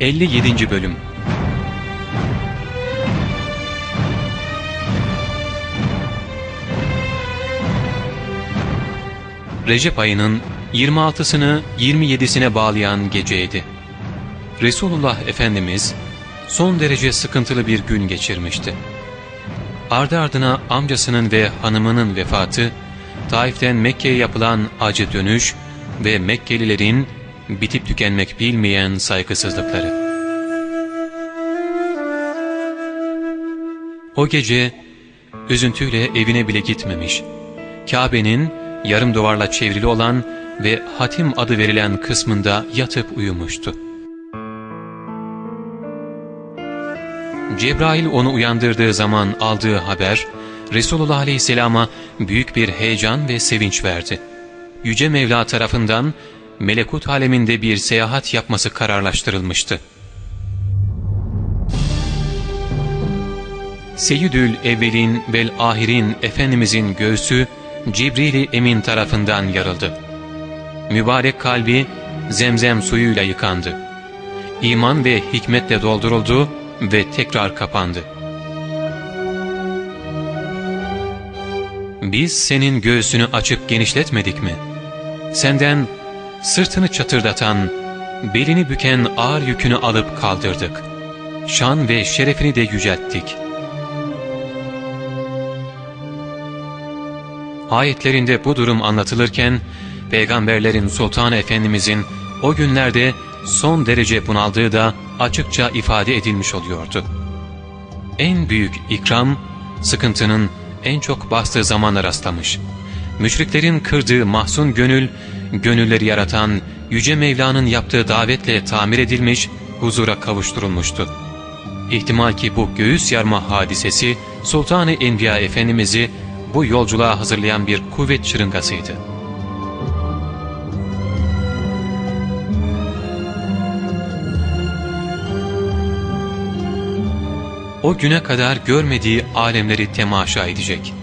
57. Bölüm Recep ayının 26'sını 27'sine bağlayan geceydi. Resulullah Efendimiz son derece sıkıntılı bir gün geçirmişti. Ardı ardına amcasının ve hanımının vefatı, Taif'ten Mekke'ye yapılan acı dönüş ve Mekkelilerin bitip tükenmek bilmeyen saygısızlıkları. O gece üzüntüyle evine bile gitmemiş. Kabe'nin yarım duvarla çevrili olan ve hatim adı verilen kısmında yatıp uyumuştu. Cebrail onu uyandırdığı zaman aldığı haber, Resulullah Aleyhisselam'a büyük bir heyecan ve sevinç verdi. Yüce Mevla tarafından melekut aleminde bir seyahat yapması kararlaştırılmıştı. Seyyidül Evvelin vel Ahirin Efendimizin göğsü Cibril-i Emin tarafından yarıldı. Mübarek kalbi zemzem suyuyla yıkandı. İman ve hikmetle dolduruldu ve tekrar kapandı. Biz senin göğsünü açıp genişletmedik mi? Senden sırtını çatırdatan, belini büken ağır yükünü alıp kaldırdık. Şan ve şerefini de yücelttik. Ayetlerinde bu durum anlatılırken, Peygamberlerin Sultan Efendimizin o günlerde son derece bunaldığı da açıkça ifade edilmiş oluyordu. En büyük ikram, sıkıntının en çok bastığı zamana rastlamış. Müşriklerin kırdığı mahzun gönül, gönülleri yaratan Yüce Mevla'nın yaptığı davetle tamir edilmiş, huzura kavuşturulmuştu. İhtimal ki bu göğüs yarma hadisesi Sultan-ı Enbiya Efendimiz'i bu yolculuğa hazırlayan bir kuvvet şırıngasıydı. O güne kadar görmediği alemleri temaşa edecek.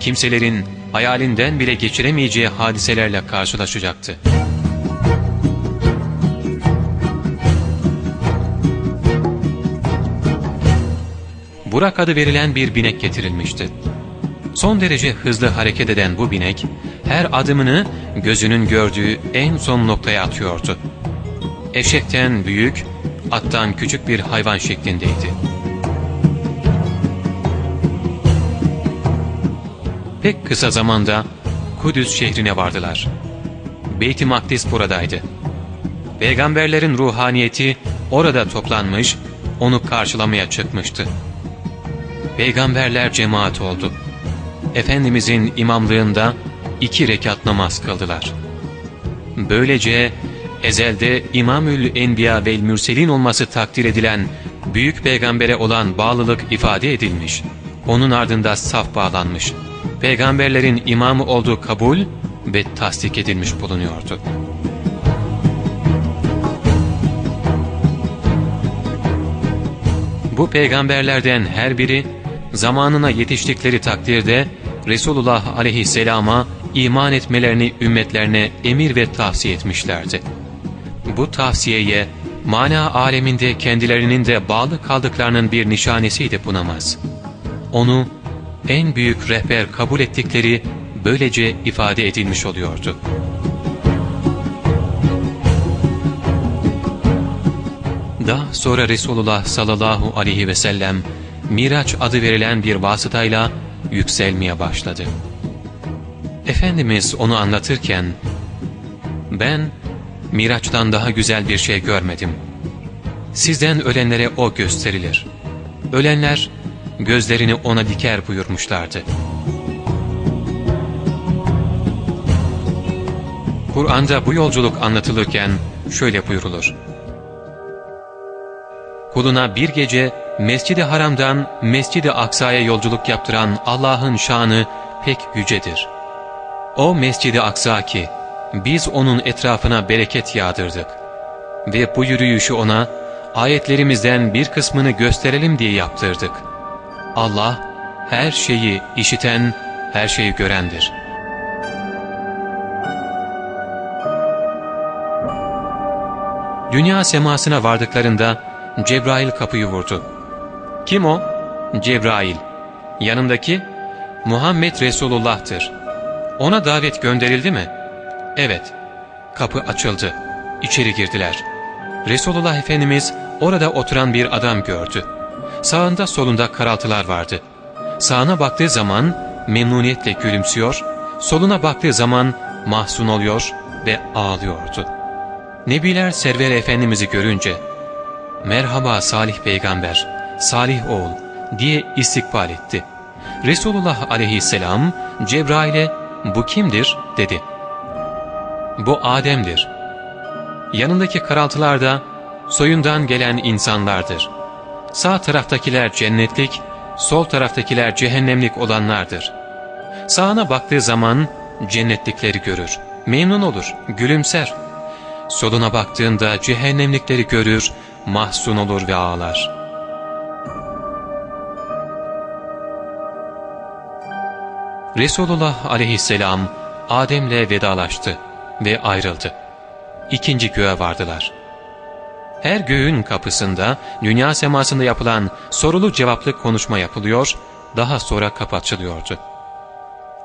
Kimselerin hayalinden bile geçiremeyeceği hadiselerle karşılaşacaktı. Burak adı verilen bir binek getirilmişti. Son derece hızlı hareket eden bu binek, her adımını gözünün gördüğü en son noktaya atıyordu. Eşekten büyük, attan küçük bir hayvan şeklindeydi. Pek kısa zamanda Kudüs şehrine vardılar. Beyt-i Makdis buradaydı. Peygamberlerin ruhaniyeti orada toplanmış, onu karşılamaya çıkmıştı. Peygamberler cemaat oldu. Efendimizin imamlığında iki rekat namaz kıldılar. Böylece ezelde İmamül Enbiya ve Mürselin olması takdir edilen büyük peygambere olan bağlılık ifade edilmiş. Onun ardında saf bağlanmış. Peygamberlerin imamı olduğu kabul ve tasdik edilmiş bulunuyordu. Bu peygamberlerden her biri zamanına yetiştikleri takdirde Resulullah aleyhisselama iman etmelerini ümmetlerine emir ve tavsiye etmişlerdi. Bu tavsiyeye mana aleminde kendilerinin de bağlı kaldıklarının bir nişanesiydi bu namaz. Onu en büyük rehber kabul ettikleri böylece ifade edilmiş oluyordu. Daha sonra Resulullah sallallahu aleyhi ve sellem Miraç adı verilen bir vasıtayla yükselmeye başladı. Efendimiz onu anlatırken, ben Miraç'tan daha güzel bir şey görmedim. Sizden ölenlere o gösterilir. Ölenler gözlerini ona diker buyurmuşlardı. Kur'an'da bu yolculuk anlatılırken şöyle buyurulur. Kuluna bir gece Mescid-i Haram'dan Mescid-i Aksa'ya yolculuk yaptıran Allah'ın şanı pek yücedir. O Mescid-i Aksa ki biz onun etrafına bereket yağdırdık ve bu yürüyüşü ona ayetlerimizden bir kısmını gösterelim diye yaptırdık. Allah her şeyi işiten, her şeyi görendir. Dünya semasına vardıklarında Cebrail kapıyı vurdu. Kim o? Cebrail. Yanındaki? Muhammed Resulullah'tır. Ona davet gönderildi mi? Evet. Kapı açıldı. İçeri girdiler. Resulullah Efendimiz orada oturan bir adam gördü. Sağında solunda karaltılar vardı. Sağına baktığı zaman memnuniyetle gülümsüyor, soluna baktığı zaman mahzun oluyor ve ağlıyordu. Nebiler Server Efendimiz'i görünce, ''Merhaba Salih Peygamber, Salih oğul'' diye istikbal etti. Resulullah aleyhisselam Cebrail'e ''Bu kimdir?'' dedi. ''Bu Adem'dir. Yanındaki karaltılar da soyundan gelen insanlardır. Sağ taraftakiler cennetlik, sol taraftakiler cehennemlik olanlardır. Sağına baktığı zaman cennetlikleri görür, memnun olur, gülümser. Soluna baktığında cehennemlikleri görür, mahzun olur ve ağlar. Resulullah aleyhisselam Adem'le vedalaştı ve ayrıldı. İkinci göğe vardılar. Her göğün kapısında dünya semasında yapılan sorulu cevaplı konuşma yapılıyor, daha sonra kapatılıyordu.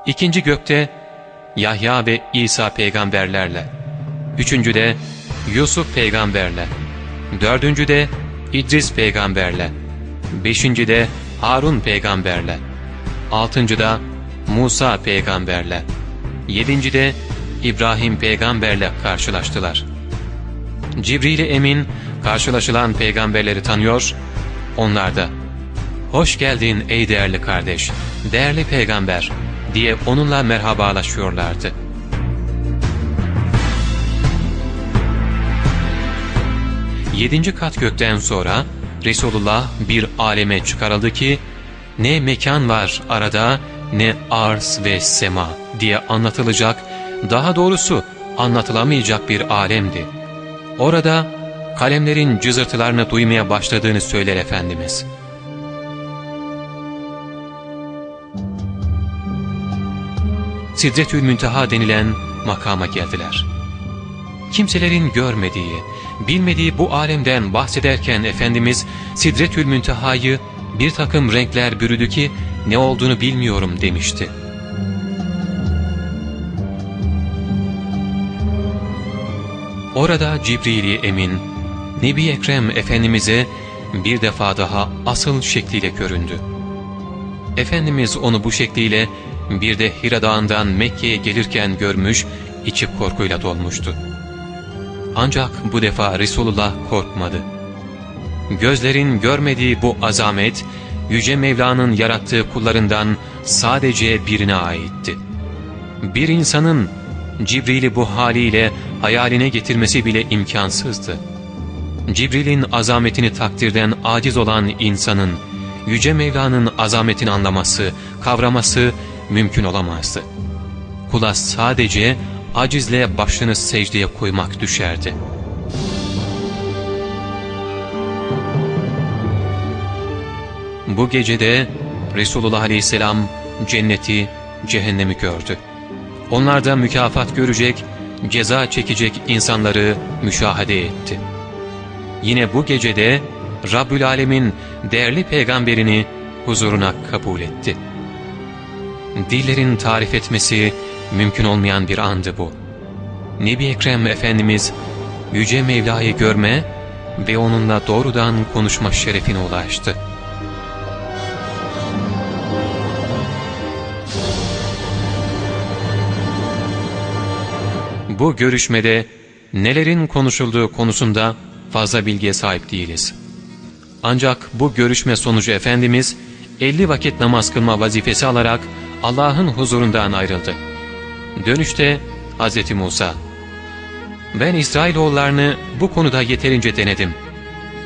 İkinci gökte Yahya ve İsa peygamberlerle, üçüncüde Yusuf peygamberle, dördüncüde İdris peygamberle, beşincide Harun peygamberle, altıncıda Musa peygamberle, yedincide İbrahim peygamberle karşılaştılar. Cibril-i Emin karşılaşılan peygamberleri tanıyor, onlar da ''Hoş geldin ey değerli kardeş, değerli peygamber'' diye onunla merhabalaşıyorlardı. Yedinci kat gökten sonra Resulullah bir aleme çıkarıldı ki ne mekan var arada ne arz ve sema diye anlatılacak, daha doğrusu anlatılamayacak bir alemdi. Orada kalemlerin cızırtılarını duymaya başladığını söyler Efendimiz. Sidretül Münteha denilen makama geldiler. Kimselerin görmediği, bilmediği bu alemden bahsederken Efendimiz Sidretül Münteha'yı bir takım renkler bürüdü ki ne olduğunu bilmiyorum demişti. Orada Cibril-i Emin, Nebi Ekrem Efendimiz'e bir defa daha asıl şekliyle göründü. Efendimiz onu bu şekliyle bir de Hira Dağı'ndan Mekke'ye gelirken görmüş, içi korkuyla dolmuştu. Ancak bu defa Resulullah korkmadı. Gözlerin görmediği bu azamet, Yüce Mevla'nın yarattığı kullarından sadece birine aitti. Bir insanın Cibril'i bu haliyle hayaline getirmesi bile imkansızdı. Cibril'in azametini takdirden aciz olan insanın, Yüce Mevla'nın azametini anlaması, kavraması mümkün olamazdı. Kula sadece acizle başını secdeye koymak düşerdi. Bu gecede Resulullah Aleyhisselam cenneti, cehennemi gördü. Onlarda mükafat görecek, ceza çekecek insanları müşahede etti. Yine bu gecede Rabbül Alemin değerli peygamberini huzuruna kabul etti. Dillerin tarif etmesi mümkün olmayan bir andı bu. Nebi Ekrem Efendimiz Yüce Mevla'yı görme ve onunla doğrudan konuşma şerefine ulaştı. Bu görüşmede nelerin konuşulduğu konusunda fazla bilgiye sahip değiliz. Ancak bu görüşme sonucu Efendimiz 50 vakit namaz kılma vazifesi alarak Allah'ın huzurundan ayrıldı. Dönüşte Hz. Musa ben İsrailoğullarını bu konuda yeterince denedim.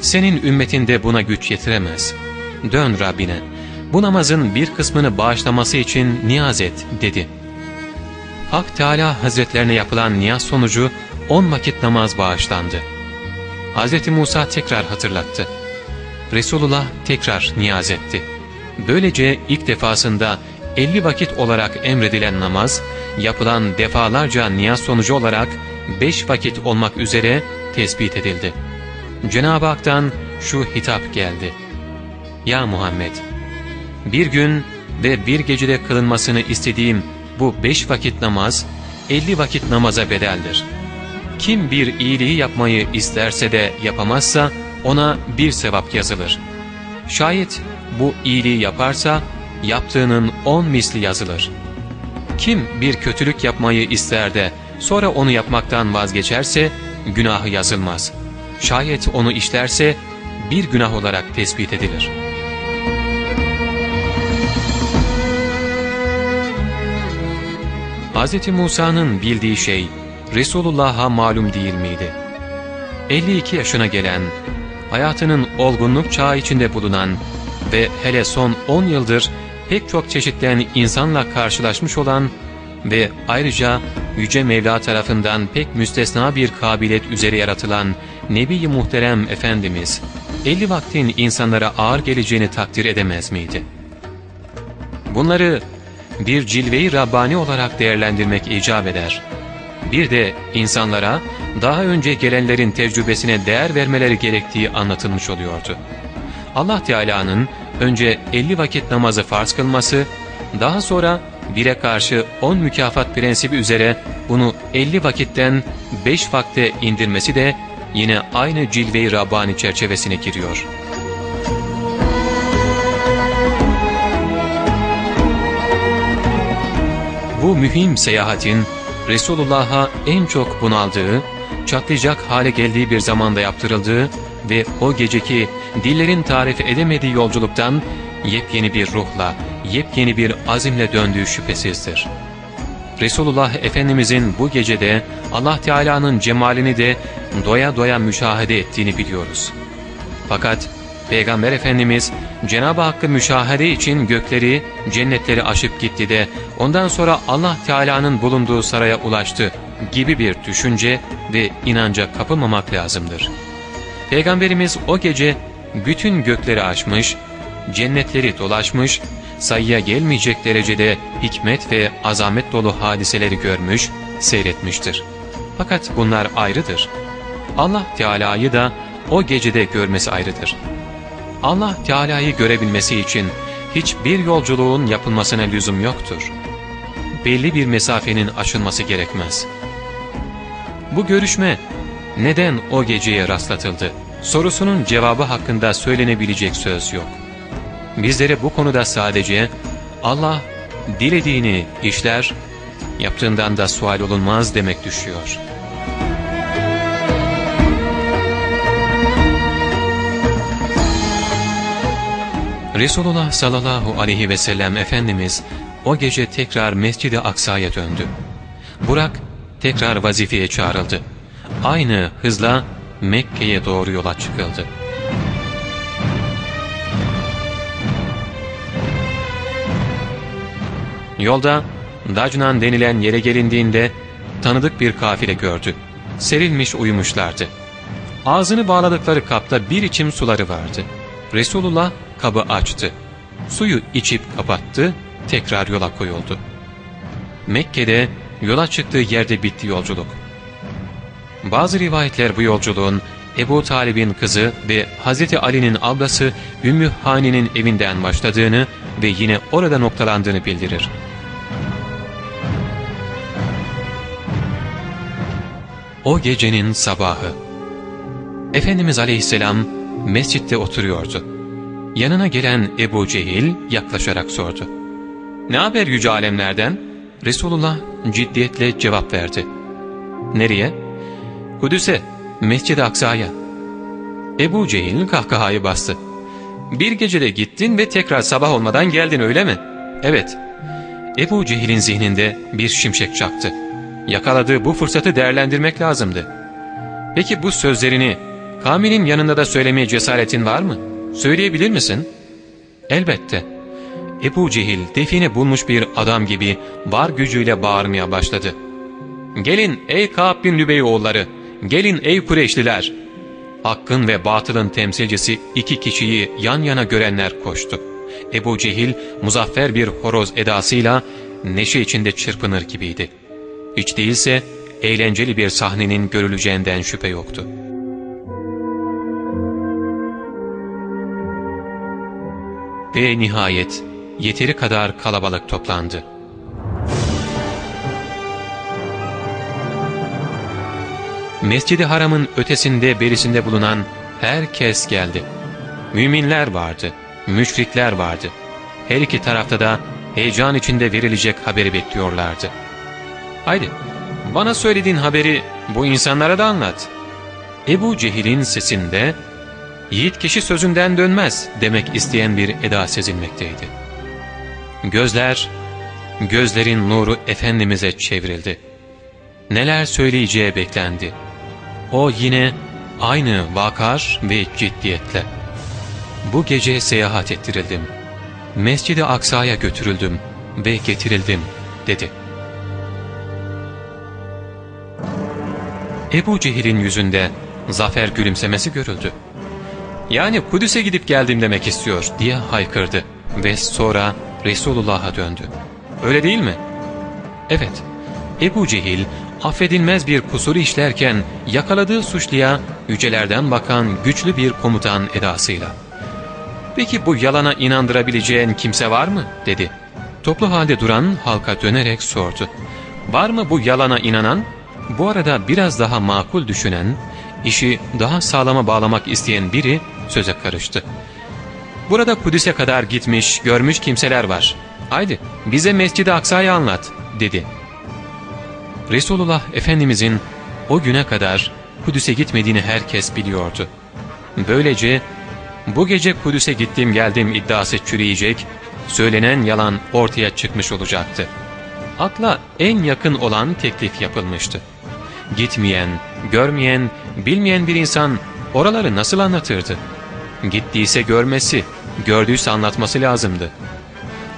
Senin ümmetin de buna güç yetiremez. Dön Rabbine. Bu namazın bir kısmını bağışlaması için niyaz et dedi. Hak Teala Hazretlerine yapılan niyaz sonucu on vakit namaz bağışlandı. Hz. Musa tekrar hatırlattı. Resulullah tekrar niyaz etti. Böylece ilk defasında elli vakit olarak emredilen namaz, yapılan defalarca niyaz sonucu olarak beş vakit olmak üzere tespit edildi. Cenab-ı Hak'tan şu hitap geldi. Ya Muhammed! Bir gün ve bir gecede kılınmasını istediğim bu beş vakit namaz, elli vakit namaza bedeldir. Kim bir iyiliği yapmayı isterse de yapamazsa ona bir sevap yazılır. Şayet bu iyiliği yaparsa yaptığının on misli yazılır. Kim bir kötülük yapmayı ister de sonra onu yapmaktan vazgeçerse günahı yazılmaz. Şayet onu işlerse bir günah olarak tespit edilir. Hz. Musa'nın bildiği şey Resulullah'a malum değil miydi? 52 yaşına gelen, hayatının olgunluk çağı içinde bulunan ve hele son 10 yıldır pek çok çeşitlen insanla karşılaşmış olan ve ayrıca Yüce Mevla tarafından pek müstesna bir kabiliyet üzere yaratılan Nebi-i Muhterem Efendimiz, 50 vaktin insanlara ağır geleceğini takdir edemez miydi? Bunları bir cilve-i Rabbani olarak değerlendirmek icap eder. Bir de insanlara daha önce gelenlerin tecrübesine değer vermeleri gerektiği anlatılmış oluyordu. Allah Teala'nın önce 50 vakit namazı farz kılması, daha sonra bire karşı 10 mükafat prensibi üzere bunu 50 vakitten 5 vakte indirmesi de yine aynı cilve-i Rabbani çerçevesine giriyor. Bu mühim seyahatin Resulullah'a en çok bunaldığı, çatlayacak hale geldiği bir zamanda yaptırıldığı ve o geceki dillerin tarif edemediği yolculuktan yepyeni bir ruhla, yepyeni bir azimle döndüğü şüphesizdir. Resulullah Efendimizin bu gecede Allah Teala'nın cemalini de doya doya müşahede ettiğini biliyoruz. Fakat Peygamber Efendimiz Cenab-ı Hakk'ı müşahede için gökleri, cennetleri aşıp gitti de ondan sonra Allah Teala'nın bulunduğu saraya ulaştı gibi bir düşünce ve inanca kapılmamak lazımdır. Peygamberimiz o gece bütün gökleri aşmış, cennetleri dolaşmış, sayıya gelmeyecek derecede hikmet ve azamet dolu hadiseleri görmüş, seyretmiştir. Fakat bunlar ayrıdır. Allah Teala'yı da o gecede görmesi ayrıdır. Allah Teala'yı görebilmesi için hiçbir yolculuğun yapılmasına lüzum yoktur. Belli bir mesafenin aşılması gerekmez. Bu görüşme neden o geceye rastlatıldı? Sorusunun cevabı hakkında söylenebilecek söz yok. Bizlere bu konuda sadece Allah dilediğini işler, yaptığından da sual olunmaz demek düşüyor. Resulullah sallallahu aleyhi ve sellem Efendimiz o gece tekrar Mescid-i Aksa'ya döndü. Burak tekrar vazifeye çağrıldı. Aynı hızla Mekke'ye doğru yola çıkıldı. Yolda Dacnan denilen yere gelindiğinde tanıdık bir kafile gördü. Serilmiş uyumuşlardı. Ağzını bağladıkları kapta bir içim suları vardı. Resulullah kabı açtı. Suyu içip kapattı, tekrar yola koyuldu. Mekke'de yola çıktığı yerde bitti yolculuk. Bazı rivayetler bu yolculuğun Ebu Talib'in kızı ve Hz. Ali'nin ablası Ümmü Hani'nin evinden başladığını ve yine orada noktalandığını bildirir. O gecenin sabahı Efendimiz Aleyhisselam mescitte oturuyordu. Yanına gelen Ebu Cehil yaklaşarak sordu. ''Ne haber yüce alemlerden?'' Resulullah ciddiyetle cevap verdi. ''Nereye?'' ''Kudüs'e, Mescid-i Aksa'ya.'' Ebu Cehil kahkahayı bastı. ''Bir gecede gittin ve tekrar sabah olmadan geldin öyle mi?'' ''Evet.'' Ebu Cehil'in zihninde bir şimşek çaktı. Yakaladığı bu fırsatı değerlendirmek lazımdı. ''Peki bu sözlerini Kamil'in yanında da söylemeye cesaretin var mı?'' Söyleyebilir misin? Elbette. Ebu Cehil define bulmuş bir adam gibi var gücüyle bağırmaya başladı. Gelin ey Ka'b bin Lübey oğulları, gelin ey Kureyşliler. Hakkın ve batılın temsilcisi iki kişiyi yan yana görenler koştu. Ebu Cehil muzaffer bir horoz edasıyla neşe içinde çırpınır gibiydi. Hiç değilse eğlenceli bir sahnenin görüleceğinden şüphe yoktu. Ve nihayet yeteri kadar kalabalık toplandı. Mescid-i Haram'ın ötesinde berisinde bulunan herkes geldi. Müminler vardı, müşrikler vardı. Her iki tarafta da heyecan içinde verilecek haberi bekliyorlardı. Haydi bana söylediğin haberi bu insanlara da anlat. Ebu Cehil'in sesinde yiğit kişi sözünden dönmez demek isteyen bir eda sezilmekteydi. Gözler, gözlerin nuru Efendimiz'e çevrildi. Neler söyleyeceği beklendi. O yine aynı vakar ve ciddiyetle. Bu gece seyahat ettirildim. Mescid-i Aksa'ya götürüldüm ve getirildim dedi. Ebu Cehil'in yüzünde zafer gülümsemesi görüldü. Yani Kudüs'e gidip geldim demek istiyor diye haykırdı ve sonra Resulullah'a döndü. Öyle değil mi? Evet, Ebu Cehil affedilmez bir kusuru işlerken yakaladığı suçluya yücelerden bakan güçlü bir komutan edasıyla. ''Peki bu yalana inandırabileceğin kimse var mı?'' dedi. Toplu halde duran halka dönerek sordu. ''Var mı bu yalana inanan?'' Bu arada biraz daha makul düşünen, işi daha sağlama bağlamak isteyen biri söze karıştı. ''Burada Kudüs'e kadar gitmiş, görmüş kimseler var. Haydi bize Mescid-i Aksa'yı anlat.'' dedi. Resulullah Efendimizin o güne kadar Kudüs'e gitmediğini herkes biliyordu. Böylece bu gece Kudüs'e gittim geldim iddiası çürüyecek, söylenen yalan ortaya çıkmış olacaktı. Akla en yakın olan teklif yapılmıştı. Gitmeyen, görmeyen, bilmeyen bir insan oraları nasıl anlatırdı? Gittiyse görmesi, gördüyse anlatması lazımdı.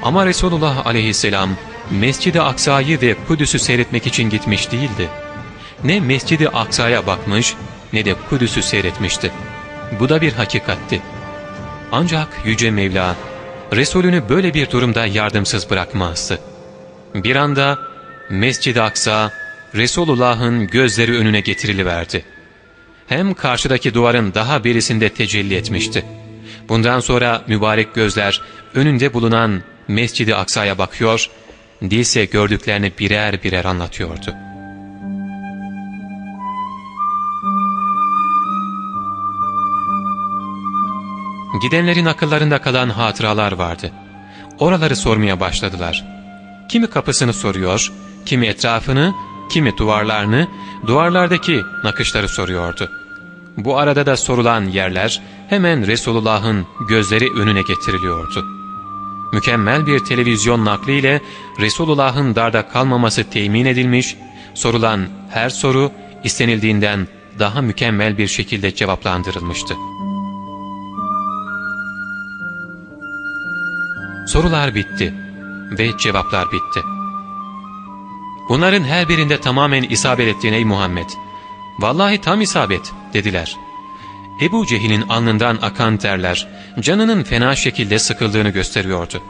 Ama Resulullah aleyhisselam Mescid-i Aksa'yı ve Kudüs'ü seyretmek için gitmiş değildi. Ne Mescid-i Aksa'ya bakmış ne de Kudüs'ü seyretmişti. Bu da bir hakikatti. Ancak Yüce Mevla Resulünü böyle bir durumda yardımsız bırakmazdı. Bir anda Mescid-i Aksa Resulullah'ın gözleri önüne getiriliverdi. Hem karşıdaki duvarın daha birisinde tecelli etmişti. Bundan sonra mübarek gözler önünde bulunan Mescid-i Aksa'ya bakıyor, değilse gördüklerini birer birer anlatıyordu. Gidenlerin akıllarında kalan hatıralar vardı. Oraları sormaya başladılar. Kimi kapısını soruyor, kimi etrafını, kimi duvarlarını, duvarlardaki nakışları soruyordu. Bu arada da sorulan yerler hemen Resulullah'ın gözleri önüne getiriliyordu. Mükemmel bir televizyon nakliyle Resulullah'ın darda kalmaması temin edilmiş, sorulan her soru istenildiğinden daha mükemmel bir şekilde cevaplandırılmıştı. Sorular bitti ve cevaplar bitti. Bunların her birinde tamamen isabet ettiğin ey Muhammed. Vallahi tam isabet dediler. Ebu Cehil'in alnından akan terler canının fena şekilde sıkıldığını gösteriyordu.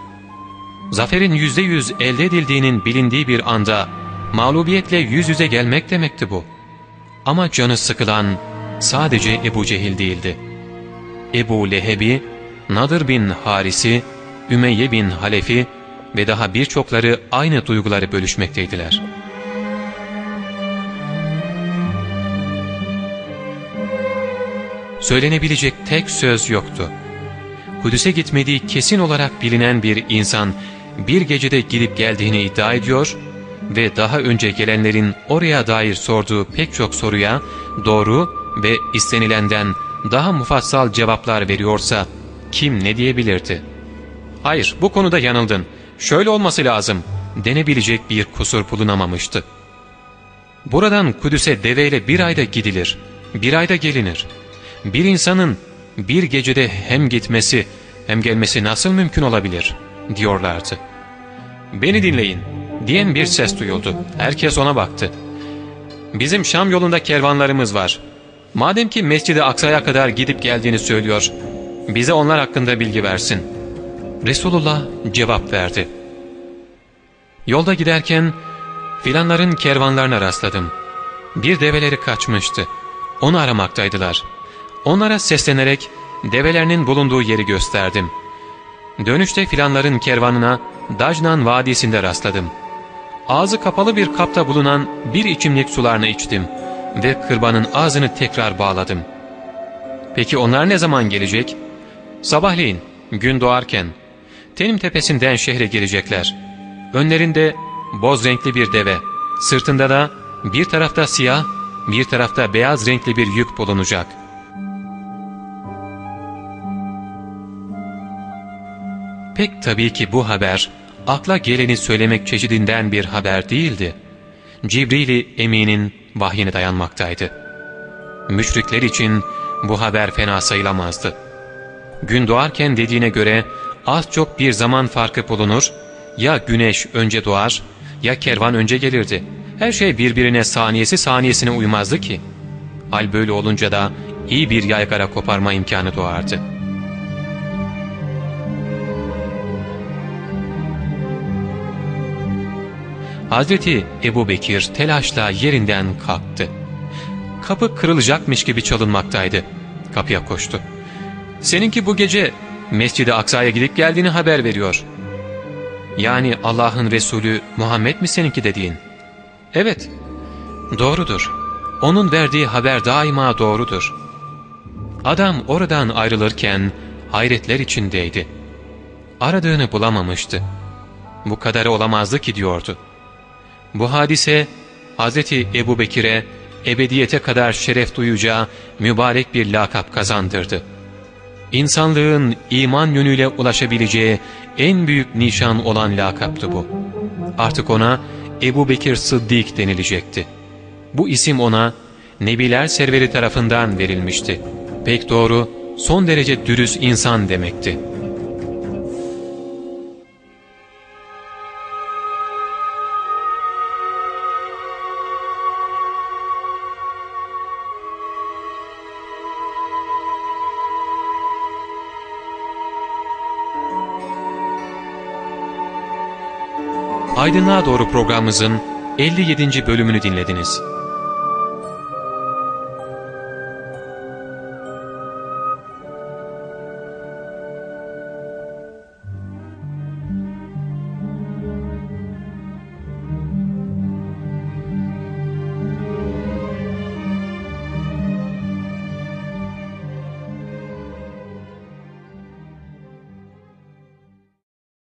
Zaferin yüzde yüz elde edildiğinin bilindiği bir anda mağlubiyetle yüz yüze gelmek demekti bu. Ama canı sıkılan sadece Ebu Cehil değildi. Ebu Lehebi, Nadir bin Haris'i, Ümeyye bin Halef'i ve daha birçokları aynı duyguları bölüşmekteydiler. Söylenebilecek tek söz yoktu. Kudüs'e gitmediği kesin olarak bilinen bir insan bir gecede gidip geldiğini iddia ediyor ve daha önce gelenlerin oraya dair sorduğu pek çok soruya doğru ve istenilenden daha mufassal cevaplar veriyorsa kim ne diyebilirdi? Hayır bu konuda yanıldın, şöyle olması lazım denebilecek bir kusur bulunamamıştı. Buradan Kudüs'e deveyle bir ayda gidilir, bir ayda gelinir. Bir insanın bir gecede hem gitmesi hem gelmesi nasıl mümkün olabilir diyorlardı. Beni dinleyin diyen bir ses duyuldu. Herkes ona baktı. Bizim Şam yolunda kervanlarımız var. Madem ki Mescid-i Aksa'ya kadar gidip geldiğini söylüyor, bize onlar hakkında bilgi versin. Resulullah cevap verdi. Yolda giderken filanların kervanlarına rastladım. Bir develeri kaçmıştı. Onu aramaktaydılar. Onlara seslenerek develerinin bulunduğu yeri gösterdim. Dönüşte filanların kervanına Dajnan Vadisi'nde rastladım. Ağzı kapalı bir kapta bulunan bir içimlik sularını içtim ve kırbanın ağzını tekrar bağladım. Peki onlar ne zaman gelecek? Sabahleyin, gün doğarken, Tenim tepesinden şehre girecekler. Önlerinde boz renkli bir deve, sırtında da bir tarafta siyah, bir tarafta beyaz renkli bir yük bulunacak. Pek tabii ki bu haber, akla geleni söylemek çeşidinden bir haber değildi. Cibril-i Emin'in vahyine dayanmaktaydı. Müşrikler için bu haber fena sayılamazdı. Gün doğarken dediğine göre az çok bir zaman farkı bulunur, ya güneş önce doğar ya kervan önce gelirdi. Her şey birbirine saniyesi saniyesine uymazdı ki. Hal böyle olunca da iyi bir yaygara koparma imkanı doğardı. Hazreti Ebu Bekir telaşla yerinden kalktı. Kapı kırılacakmış gibi çalınmaktaydı. Kapıya koştu. ''Seninki bu gece Mescid-i Aksa'ya gidip geldiğini haber veriyor. Yani Allah'ın Resulü Muhammed mi seninki dediğin? Evet, doğrudur. Onun verdiği haber daima doğrudur. Adam oradan ayrılırken hayretler içindeydi. Aradığını bulamamıştı. Bu kadarı olamazdı ki diyordu. Bu hadise Hz. Ebu Bekir'e ebediyete kadar şeref duyacağı mübarek bir lakap kazandırdı. İnsanlığın iman yönüyle ulaşabileceği en büyük nişan olan lakaptı bu. Artık ona Ebu Bekir Sıddik denilecekti. Bu isim ona Nebiler Serveri tarafından verilmişti. Pek doğru, son derece dürüst insan demekti. Aydınlığa Doğru programımızın 57. bölümünü dinlediniz.